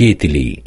Ketili